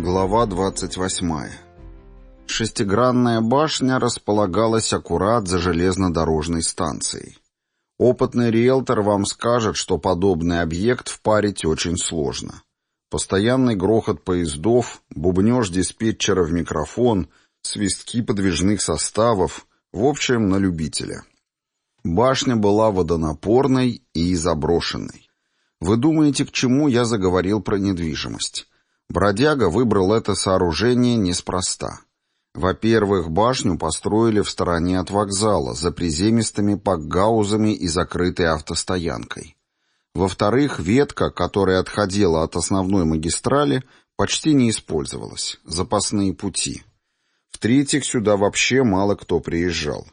Глава 28. Шестигранная башня располагалась аккурат за железнодорожной станцией. Опытный риэлтор вам скажет, что подобный объект впарить очень сложно. Постоянный грохот поездов, бубнеж диспетчера в микрофон, свистки подвижных составов, в общем, на любителя. Башня была водонапорной и заброшенной. Вы думаете, к чему я заговорил про недвижимость? Бродяга выбрал это сооружение неспроста. Во-первых, башню построили в стороне от вокзала, за приземистыми пакгаузами и закрытой автостоянкой. Во-вторых, ветка, которая отходила от основной магистрали, почти не использовалась. Запасные пути. В-третьих, сюда вообще мало кто приезжал.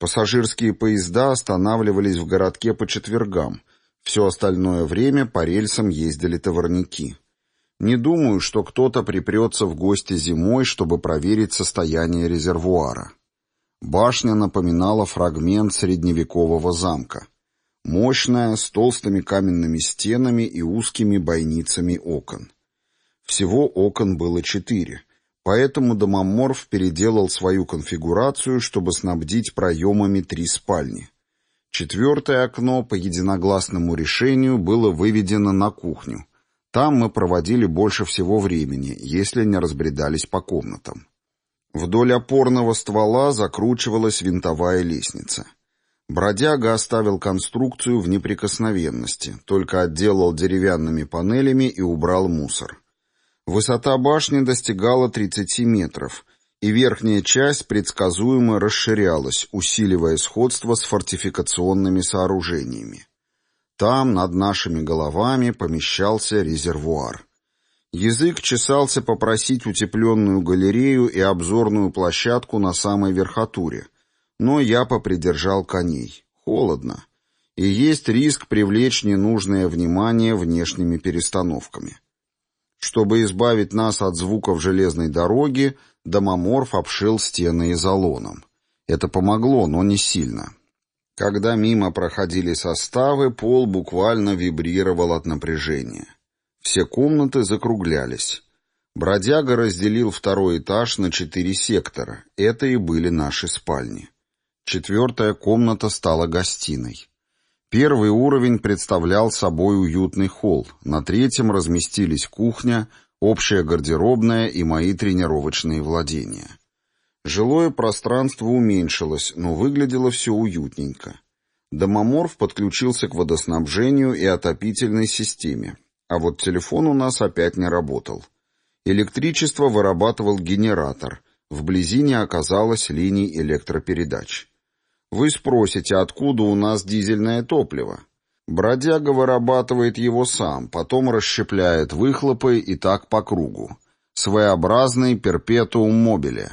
Пассажирские поезда останавливались в городке по четвергам. Все остальное время по рельсам ездили товарники. Не думаю, что кто-то припрется в гости зимой, чтобы проверить состояние резервуара. Башня напоминала фрагмент средневекового замка. Мощная, с толстыми каменными стенами и узкими бойницами окон. Всего окон было четыре, поэтому Домоморф переделал свою конфигурацию, чтобы снабдить проемами три спальни. Четвертое окно по единогласному решению было выведено на кухню — там мы проводили больше всего времени, если не разбредались по комнатам. Вдоль опорного ствола закручивалась винтовая лестница. Бродяга оставил конструкцию в неприкосновенности, только отделал деревянными панелями и убрал мусор. Высота башни достигала 30 метров, и верхняя часть предсказуемо расширялась, усиливая сходство с фортификационными сооружениями. Там, над нашими головами, помещался резервуар. Язык чесался попросить утепленную галерею и обзорную площадку на самой верхотуре, но я попридержал коней. Холодно. И есть риск привлечь ненужное внимание внешними перестановками. Чтобы избавить нас от звуков железной дороги, домоморф обшил стены изолоном. Это помогло, но не сильно. Когда мимо проходили составы, пол буквально вибрировал от напряжения. Все комнаты закруглялись. Бродяга разделил второй этаж на четыре сектора. Это и были наши спальни. Четвертая комната стала гостиной. Первый уровень представлял собой уютный холл. На третьем разместились кухня, общая гардеробная и мои тренировочные владения. Жилое пространство уменьшилось, но выглядело все уютненько. Домоморф подключился к водоснабжению и отопительной системе, а вот телефон у нас опять не работал. Электричество вырабатывал генератор, вблизи не оказалось линий электропередач. Вы спросите, откуда у нас дизельное топливо? Бродяга вырабатывает его сам, потом расщепляет выхлопы и так по кругу. Своеобразный перпетуум мобиле.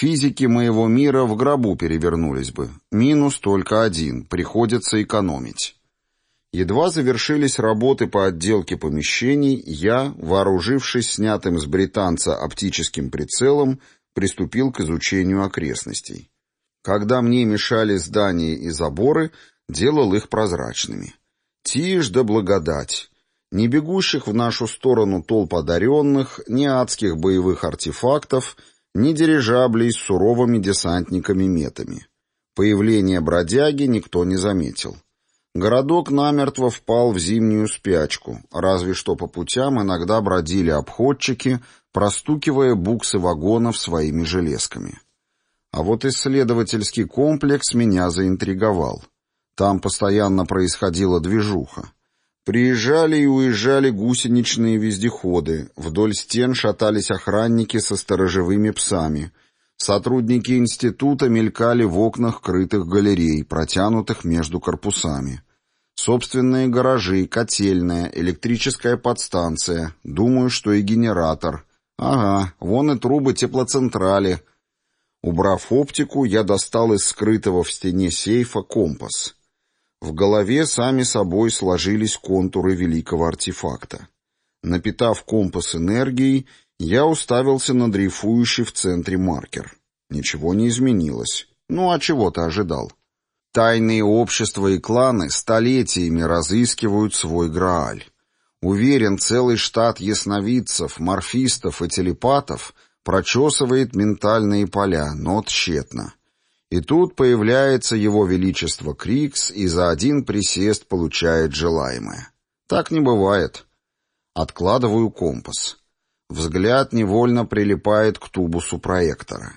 Физики моего мира в гробу перевернулись бы. Минус только один, приходится экономить. Едва завершились работы по отделке помещений, я, вооружившись снятым с британца оптическим прицелом, приступил к изучению окрестностей. Когда мне мешали здания и заборы, делал их прозрачными. Тишь да благодать. Ни бегущих в нашу сторону толп одаренных, ни адских боевых артефактов — ни дирижаблей с суровыми десантниками-метами. Появление бродяги никто не заметил. Городок намертво впал в зимнюю спячку, разве что по путям иногда бродили обходчики, простукивая буксы вагонов своими железками. А вот исследовательский комплекс меня заинтриговал. Там постоянно происходила движуха. Приезжали и уезжали гусеничные вездеходы, вдоль стен шатались охранники со сторожевыми псами. Сотрудники института мелькали в окнах крытых галерей, протянутых между корпусами. Собственные гаражи, котельная, электрическая подстанция, думаю, что и генератор. Ага, вон и трубы теплоцентрали. Убрав оптику, я достал из скрытого в стене сейфа компас — в голове сами собой сложились контуры великого артефакта. Напитав компас энергией, я уставился на дрейфующий в центре маркер. Ничего не изменилось. Ну, а чего ты ожидал? Тайные общества и кланы столетиями разыскивают свой Грааль. Уверен, целый штат ясновидцев, морфистов и телепатов прочесывает ментальные поля, но тщетно. И тут появляется его величество Крикс и за один присест получает желаемое. Так не бывает. Откладываю компас. Взгляд невольно прилипает к тубусу проектора.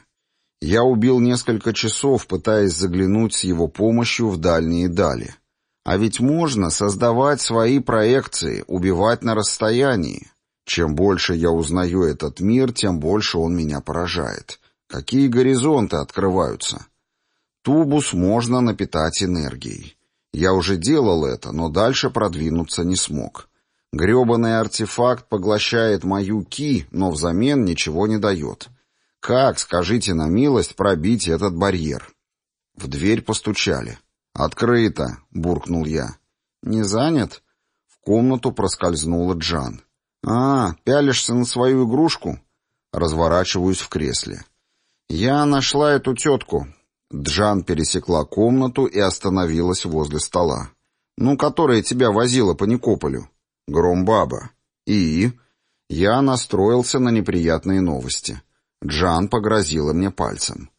Я убил несколько часов, пытаясь заглянуть с его помощью в дальние дали. А ведь можно создавать свои проекции, убивать на расстоянии. Чем больше я узнаю этот мир, тем больше он меня поражает. Какие горизонты открываются? Тубус можно напитать энергией. Я уже делал это, но дальше продвинуться не смог. Грёбаный артефакт поглощает мою ки, но взамен ничего не дает. Как, скажите на милость, пробить этот барьер? В дверь постучали. «Открыто!» — буркнул я. «Не занят?» В комнату проскользнула Джан. «А, пялишься на свою игрушку?» Разворачиваюсь в кресле. «Я нашла эту тетку». Джан пересекла комнату и остановилась возле стола. «Ну, которая тебя возила по Никополю». «Громбаба». «И?» Я настроился на неприятные новости. Джан погрозила мне пальцем.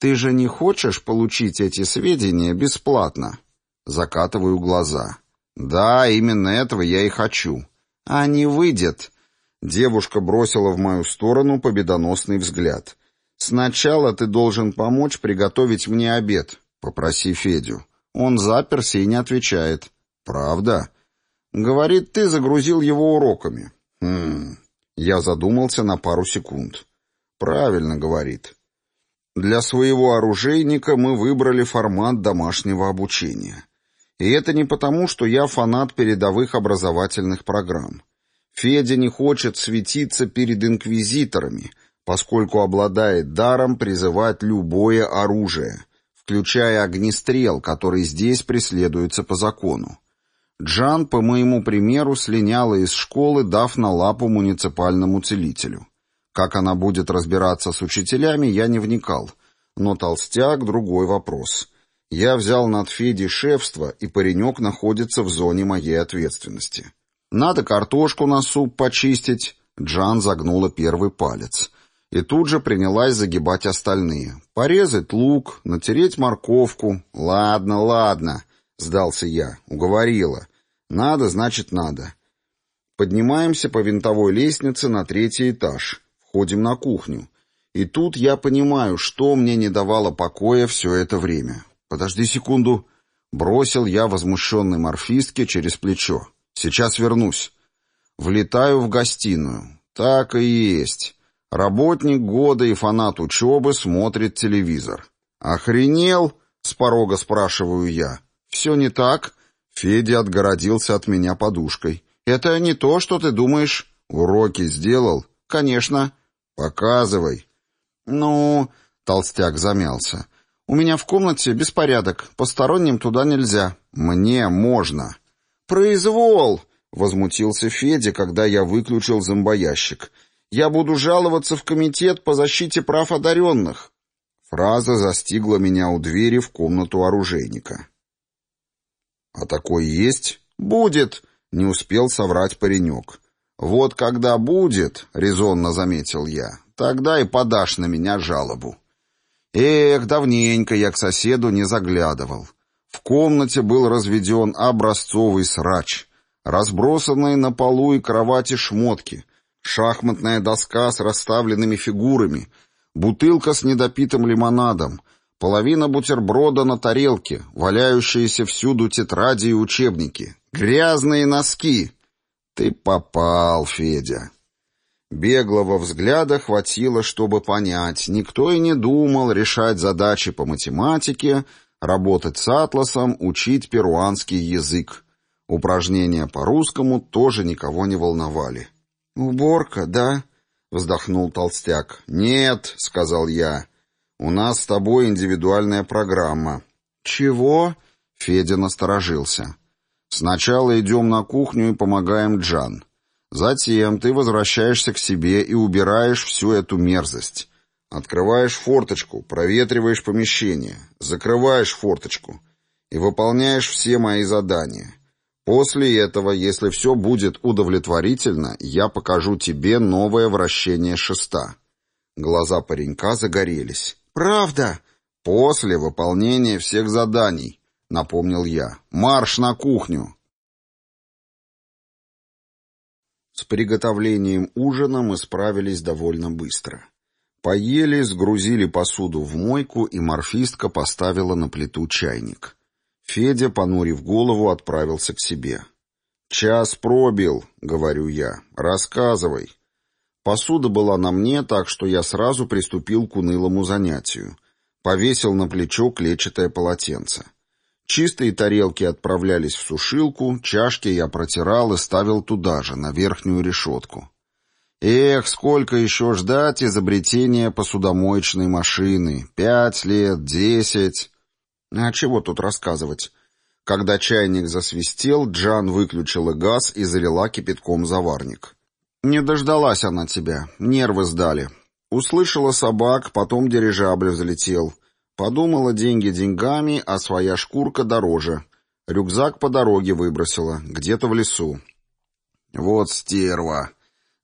«Ты же не хочешь получить эти сведения бесплатно?» Закатываю глаза. «Да, именно этого я и хочу». «А не выйдет». Девушка бросила в мою сторону победоносный взгляд. «Сначала ты должен помочь приготовить мне обед. Попроси Федю». Он заперся и не отвечает. «Правда?» «Говорит, ты загрузил его уроками». «Хм...» Я задумался на пару секунд. «Правильно, — говорит. Для своего оружейника мы выбрали формат домашнего обучения. И это не потому, что я фанат передовых образовательных программ. Федя не хочет светиться перед инквизиторами, поскольку обладает даром призывать любое оружие, включая огнестрел, который здесь преследуется по закону. Джан, по моему примеру, слиняла из школы, дав на лапу муниципальному целителю. Как она будет разбираться с учителями, я не вникал. Но толстяк — другой вопрос. Я взял над Федей шефство, и паренек находится в зоне моей ответственности. Надо картошку на суп почистить. Джан загнула первый палец. И тут же принялась загибать остальные. Порезать лук, натереть морковку. Ладно, ладно, сдался я. Уговорила. Надо, значит, надо. Поднимаемся по винтовой лестнице на третий этаж. Ходим на кухню. И тут я понимаю, что мне не давало покоя все это время. Подожди секунду. Бросил я возмущенной морфистке через плечо. Сейчас вернусь. Влетаю в гостиную. Так и есть. Работник года и фанат учебы смотрит телевизор. «Охренел?» — с порога спрашиваю я. «Все не так?» Федя отгородился от меня подушкой. «Это не то, что ты думаешь?» «Уроки сделал?» «Конечно». «Показывай». «Ну...» — толстяк замялся. «У меня в комнате беспорядок. Посторонним туда нельзя». «Мне можно». «Произвол!» — возмутился Федя, когда я выключил зомбоящик. «Я буду жаловаться в комитет по защите прав одаренных». Фраза застигла меня у двери в комнату оружейника. «А такой есть?» «Будет!» — не успел соврать паренек. «Вот когда будет», — резонно заметил я, — «тогда и подашь на меня жалобу». Эх, давненько я к соседу не заглядывал. В комнате был разведен образцовый срач, разбросанные на полу и кровати шмотки, шахматная доска с расставленными фигурами, бутылка с недопитым лимонадом, половина бутерброда на тарелке, валяющиеся всюду тетради и учебники, грязные носки — «Ты попал, Федя». Беглого взгляда хватило, чтобы понять, никто и не думал решать задачи по математике, работать с атласом, учить перуанский язык. Упражнения по русскому тоже никого не волновали. «Уборка, да?» — вздохнул толстяк. «Нет», — сказал я, — «у нас с тобой индивидуальная программа». «Чего?» — Федя насторожился. Сначала идем на кухню и помогаем Джан. Затем ты возвращаешься к себе и убираешь всю эту мерзость. Открываешь форточку, проветриваешь помещение, закрываешь форточку и выполняешь все мои задания. После этого, если все будет удовлетворительно, я покажу тебе новое вращение шеста». Глаза паренька загорелись. «Правда?» «После выполнения всех заданий», — напомнил я. «Марш на кухню!» С приготовлением ужина мы справились довольно быстро. Поели, сгрузили посуду в мойку, и морфистка поставила на плиту чайник. Федя, понурив голову, отправился к себе. «Час пробил», — говорю я. «Рассказывай». Посуда была на мне, так что я сразу приступил к унылому занятию. Повесил на плечо клетчатое полотенце. Чистые тарелки отправлялись в сушилку, чашки я протирал и ставил туда же, на верхнюю решетку. Эх, сколько еще ждать изобретения посудомоечной машины? Пять лет, десять... А чего тут рассказывать? Когда чайник засвистел, Джан выключила газ и залила кипятком заварник. Не дождалась она тебя, нервы сдали. Услышала собак, потом дирижабль взлетел. Подумала деньги деньгами, а своя шкурка дороже. Рюкзак по дороге выбросила, где-то в лесу. Вот стерва.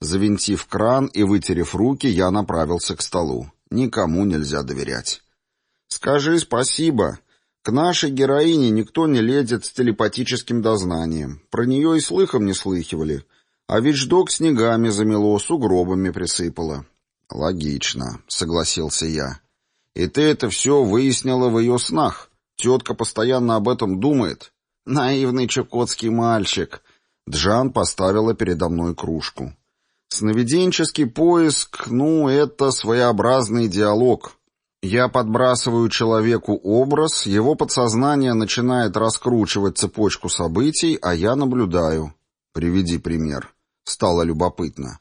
Завинтив кран и вытерев руки, я направился к столу. Никому нельзя доверять. «Скажи спасибо», нашей героине никто не лезет с телепатическим дознанием. Про нее и слыхом не слыхивали. А ведь ждок снегами замело, сугробами присыпало. «Логично», — согласился я. «И ты это все выяснила в ее снах? Тетка постоянно об этом думает?» «Наивный чукотский мальчик». Джан поставила передо мной кружку. «Сновиденческий поиск, ну, это своеобразный диалог. Я подбрасываю человеку образ, его подсознание начинает раскручивать цепочку событий, а я наблюдаю. Приведи пример. Стало любопытно.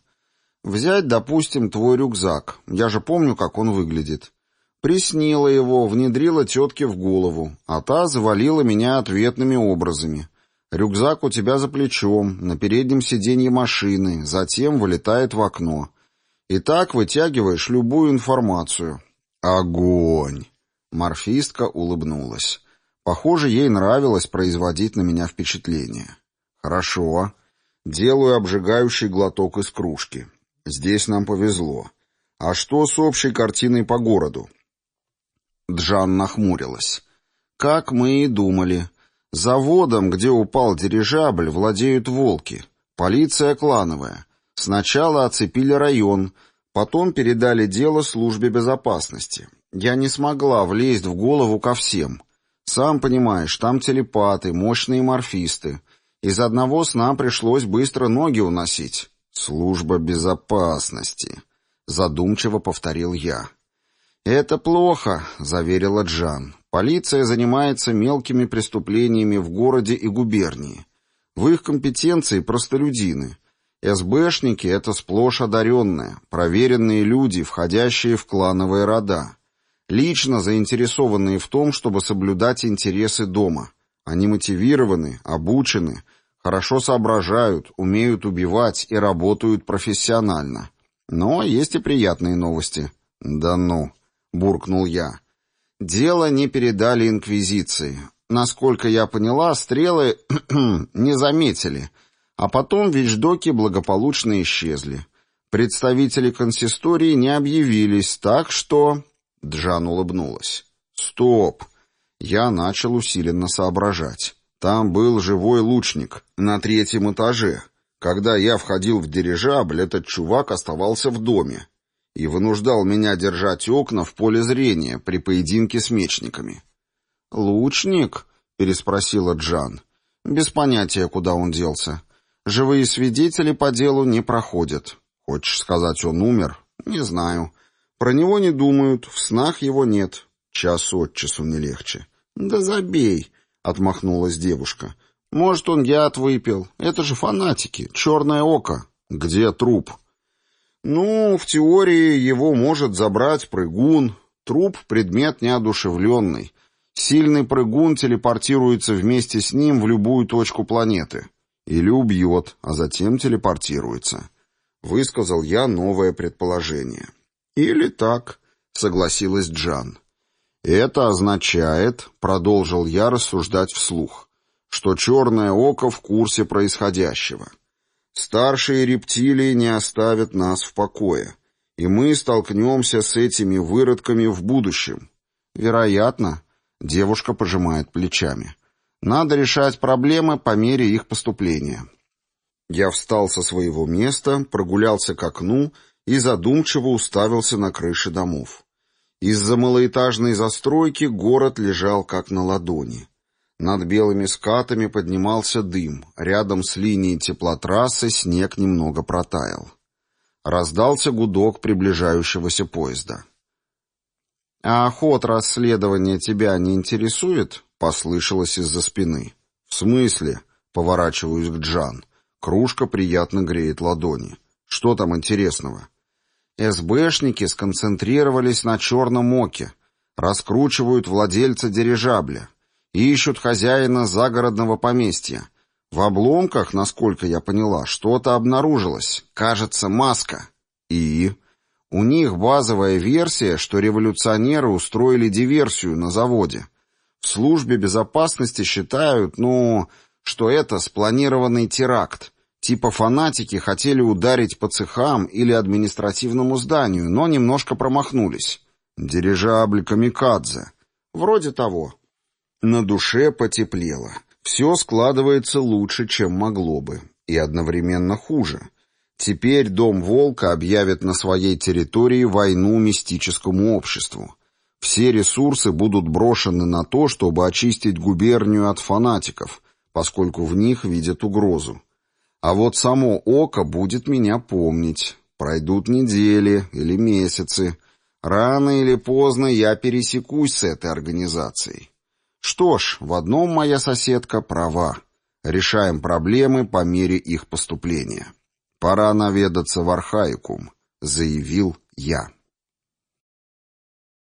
Взять, допустим, твой рюкзак. Я же помню, как он выглядит. Приснила его, внедрила тетке в голову, а та завалила меня ответными образами. Рюкзак у тебя за плечом, на переднем сиденье машины, затем вылетает в окно. И так вытягиваешь любую информацию. «Огонь!» Морфистка улыбнулась. Похоже, ей нравилось производить на меня впечатление. «Хорошо. Делаю обжигающий глоток из кружки. Здесь нам повезло. А что с общей картиной по городу?» Джан нахмурилась. «Как мы и думали. Заводом, где упал дирижабль, владеют волки. Полиция клановая. Сначала оцепили район, Потом передали дело службе безопасности. Я не смогла влезть в голову ко всем. Сам понимаешь, там телепаты, мощные морфисты. Из одного сна пришлось быстро ноги уносить. «Служба безопасности», — задумчиво повторил я. «Это плохо», — заверила Джан. «Полиция занимается мелкими преступлениями в городе и губернии. В их компетенции простолюдины. СБшники — это сплошь одаренные, проверенные люди, входящие в клановые рода. Лично заинтересованные в том, чтобы соблюдать интересы дома. Они мотивированы, обучены, хорошо соображают, умеют убивать и работают профессионально. Но есть и приятные новости. «Да ну», — буркнул я. «Дело не передали Инквизиции. Насколько я поняла, стрелы не заметили» А потом вещдоки благополучно исчезли. Представители консистории не объявились, так что...» Джан улыбнулась. «Стоп!» Я начал усиленно соображать. Там был живой лучник на третьем этаже. Когда я входил в дирижабль, этот чувак оставался в доме и вынуждал меня держать окна в поле зрения при поединке с мечниками. «Лучник?» — переспросила Джан. «Без понятия, куда он делся. Живые свидетели по делу не проходят. Хочешь сказать, он умер? Не знаю. Про него не думают, в снах его нет. Час от часу не легче. Да забей, отмахнулась девушка. Может, он яд выпил. Это же фанатики, черное око. Где труп? Ну, в теории его может забрать прыгун. Труп — предмет неодушевленный. Сильный прыгун телепортируется вместе с ним в любую точку планеты. Или убьет, а затем телепортируется. Высказал я новое предположение. Или так, согласилась Джан. Это означает, продолжил я рассуждать вслух, что черное око в курсе происходящего. Старшие рептилии не оставят нас в покое, и мы столкнемся с этими выродками в будущем. Вероятно, девушка пожимает плечами. Надо решать проблемы по мере их поступления. Я встал со своего места, прогулялся к окну и задумчиво уставился на крыши домов. Из-за малоэтажной застройки город лежал как на ладони. Над белыми скатами поднимался дым, рядом с линией теплотрассы снег немного протаял. Раздался гудок приближающегося поезда. «А ход расследования тебя не интересует?» — послышалось из-за спины. «В смысле?» — поворачиваюсь к Джан. Кружка приятно греет ладони. «Что там интересного?» СБшники сконцентрировались на черном оке, раскручивают владельца дирижабля, ищут хозяина загородного поместья. В обломках, насколько я поняла, что-то обнаружилось. Кажется, маска. И... У них базовая версия, что революционеры устроили диверсию на заводе. В службе безопасности считают, ну, что это спланированный теракт. Типа фанатики хотели ударить по цехам или административному зданию, но немножко промахнулись. Дирижабль камикадзе. Вроде того. На душе потеплело. Все складывается лучше, чем могло бы. И одновременно хуже. Теперь Дом Волка объявит на своей территории войну мистическому обществу. Все ресурсы будут брошены на то, чтобы очистить губернию от фанатиков, поскольку в них видят угрозу. А вот само око будет меня помнить. Пройдут недели или месяцы. Рано или поздно я пересекусь с этой организацией. Что ж, в одном моя соседка права. Решаем проблемы по мере их поступления. Пора наведаться в Архаикум, заявил я.